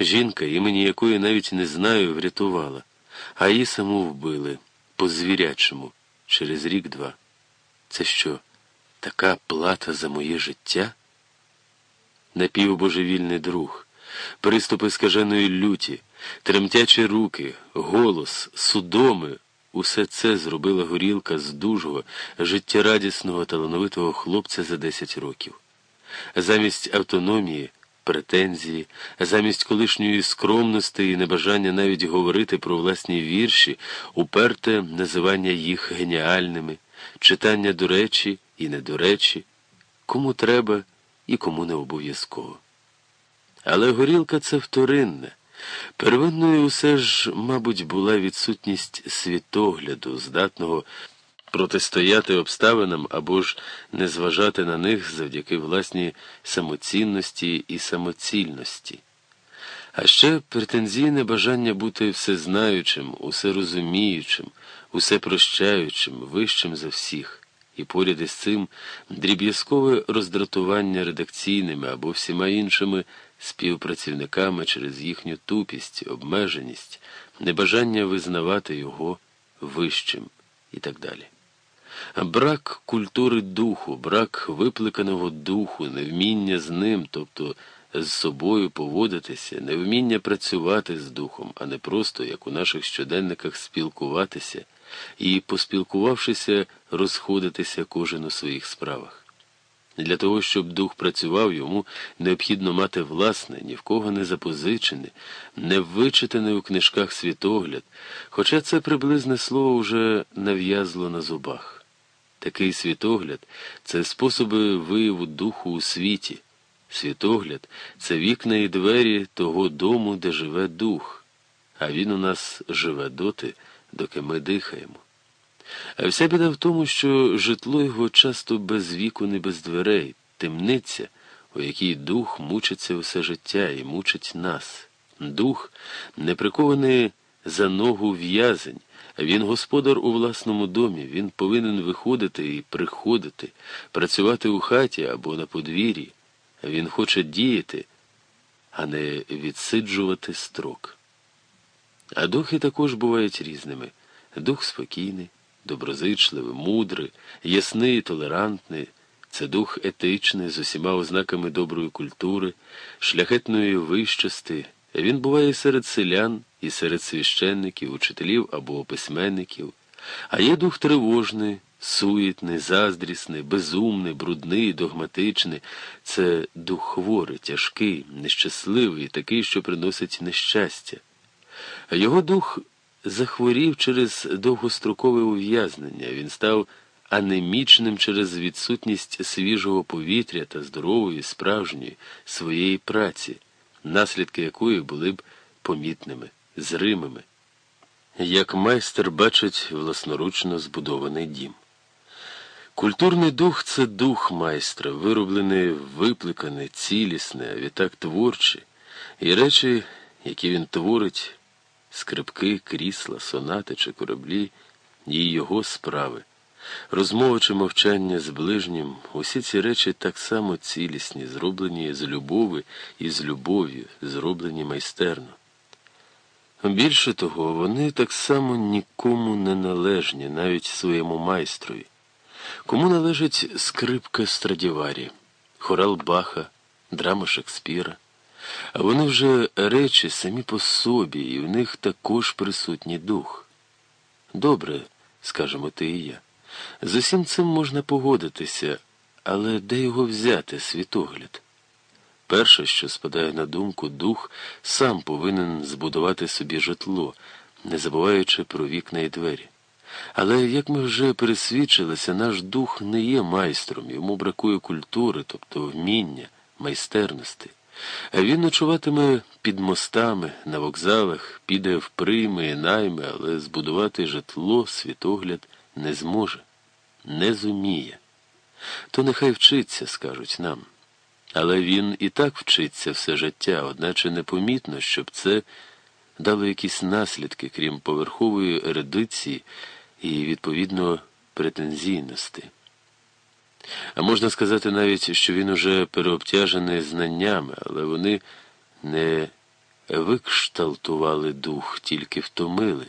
Жінка, імені якої навіть не знаю, врятувала, а її саму вбили по звірячому через рік-два. Це що, така плата за моє життя? Напівбожевільний друг, приступи скаженої люті, тремтячі руки, голос, судоми. Усе це зробила горілка з дужого, життєрадісного, талановитого хлопця за 10 років. Замість автономії, претензії, замість колишньої скромності і небажання навіть говорити про власні вірші, уперте називання їх геніальними, читання до речі і не до речі, кому треба і кому не обов'язково. Але горілка це вторинне. Первинною усе ж, мабуть, була відсутність світогляду, здатного протистояти обставинам або ж не зважати на них завдяки власній самоцінності і самоцільності. А ще претензійне бажання бути всезнаючим, усерозуміючим, усепрощаючим, вищим за всіх, і поряд із цим дріб'язкове роздратування редакційними або всіма іншими співпрацівниками через їхню тупість, обмеженість, небажання визнавати його вищим і так далі. Брак культури духу, брак випликаного духу, невміння з ним, тобто з собою поводитися, невміння працювати з духом, а не просто, як у наших щоденниках, спілкуватися і, поспілкувавшися, розходитися кожен у своїх справах. Для того, щоб дух працював, йому необхідно мати власне, ні в кого не запозичене, не вичитане у книжках світогляд, хоча це приблизне слово вже нав'язло на зубах. Такий світогляд це способи вияву духу у світі. Світогляд це вікна і двері того дому, де живе дух, а він у нас живе доти, доки ми дихаємо. А вся біда в тому, що житло його часто без віку, не без дверей, темниця, у якій дух мучиться все життя і мучить нас. Дух не прикований за ногу в'язень, він господар у власному домі, він повинен виходити і приходити, працювати у хаті або на подвір'ї. Він хоче діяти, а не відсиджувати строк. А духи також бувають різними. Дух спокійний доброзичливий, мудрий, ясний, толерантний, це дух етичний, з усіма ознаками доброї культури, шляхетної вищости. Він буває серед селян, і серед священників, учителів або письменників, а є дух тривожний, суетний, заздрісний, безумний, брудний, догматичний. Це дух хворий, тяжкий, нещасливий, такий, що приносить нещастя. Його дух захворів через довгострокове ув'язнення, він став анемічним через відсутність свіжого повітря та здорової, справжньої своєї праці, наслідки якої були б помітними, зримими. Як майстер бачить власноручно збудований дім. Культурний дух це дух майстра, вироблений, випликаний, цілісний, а відтак творчий, і речі, які він творить, скрипки, крісла, сонати чи кораблі і його справи. Розмова чи мовчання з ближнім, усі ці речі так само цілісні, зроблені з любови і з любов'ю, зроблені майстерно. Більше того, вони так само нікому не належні, навіть своєму майстрові. Кому належить скрипка Страдіварі, хорал Баха, драма Шекспіра. А вони вже речі самі по собі, і в них також присутній дух. Добре, скажемо ти і я. З усім цим можна погодитися, але де його взяти, світогляд? Перше, що спадає на думку, дух сам повинен збудувати собі житло, не забуваючи про вікна і двері. Але, як ми вже пересвідчилися, наш дух не є майстром, йому бракує культури, тобто вміння, майстерності. Він ночуватиме під мостами, на вокзалах, піде в прийми і найми, але збудувати житло, світогляд не зможе, не зуміє. То нехай вчиться, скажуть нам. Але він і так вчиться все життя, одначе непомітно, щоб це дало якісь наслідки, крім поверхової ередиції і, відповідно, претензійності. А можна сказати навіть, що він уже переобтяжений знаннями, але вони не викшталтували дух, тільки втомили.